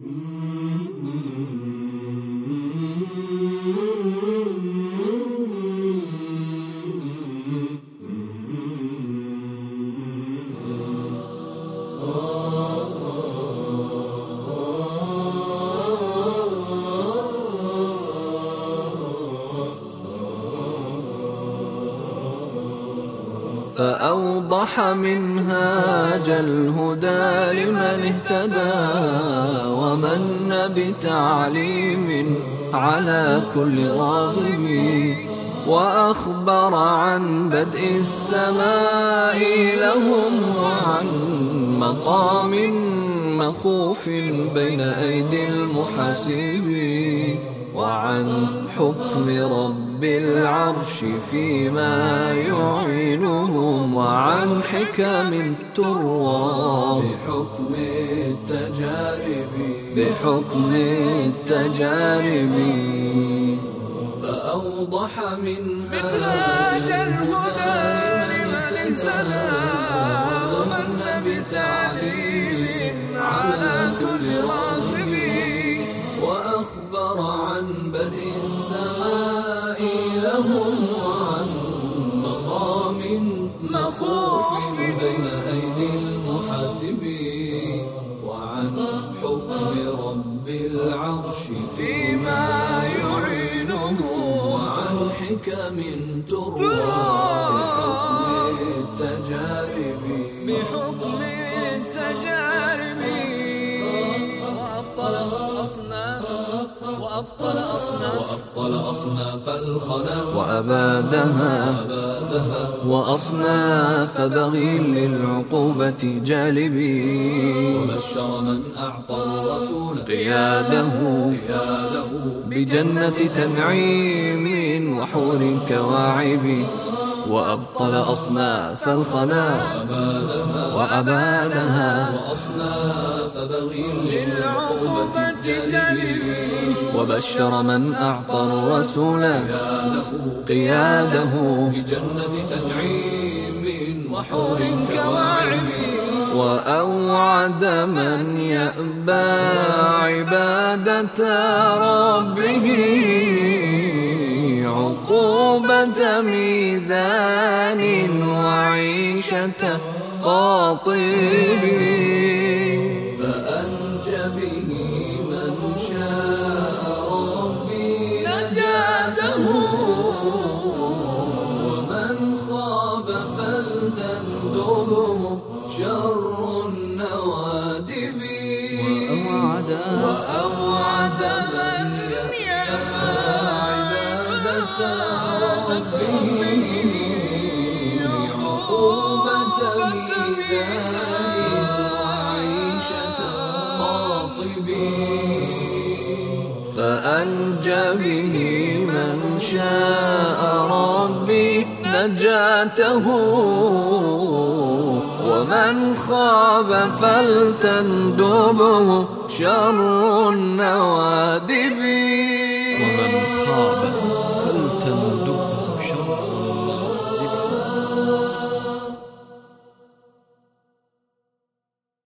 Mm-hmm. فأوضح منهاج الهدى لمن اهتدى ومن بتعليم على كل راغب وأخبر عن بدء السماء لهم وعن مقام مخوف بين أيدي المحاسبين وعن حكم رب العرش فيما يعينهم وعن حكم تروى بحكم التجارب. بحكم التجارب. فأوضح منهاج الهدى لمن اهتدى ومن بتعليم بدء السماء لهم وعن مقام مخوف بين أيدي المحاسبين وعن حكم رب العرش فيما وأبطل أصناف. وأبطل أصناف الخنا. وأبادها. وأصناف بغي للعقوبة جالبي. وبشر من أعطى الرسول قياده. بجنة تنعيم وحور كواعب. وأبطل أصناف الخنا. وأبادها. وأصناف بغي للعقوبة جالبي. وبشر من أعطى الرسول قياده بجنة تنعيم وحور كواعب وأوعد من يأبى عبادة ربه عقوبة ميزان وعيشة قاطب فأنجى فلتندبه شر النوادب وأوعد وأوعد من يأبى عبادة ربه عقوبة ميزان. وعيشة قاطب فأنجى به من شاء ربي نجاته ومن خاب فلتندبه شر النوادب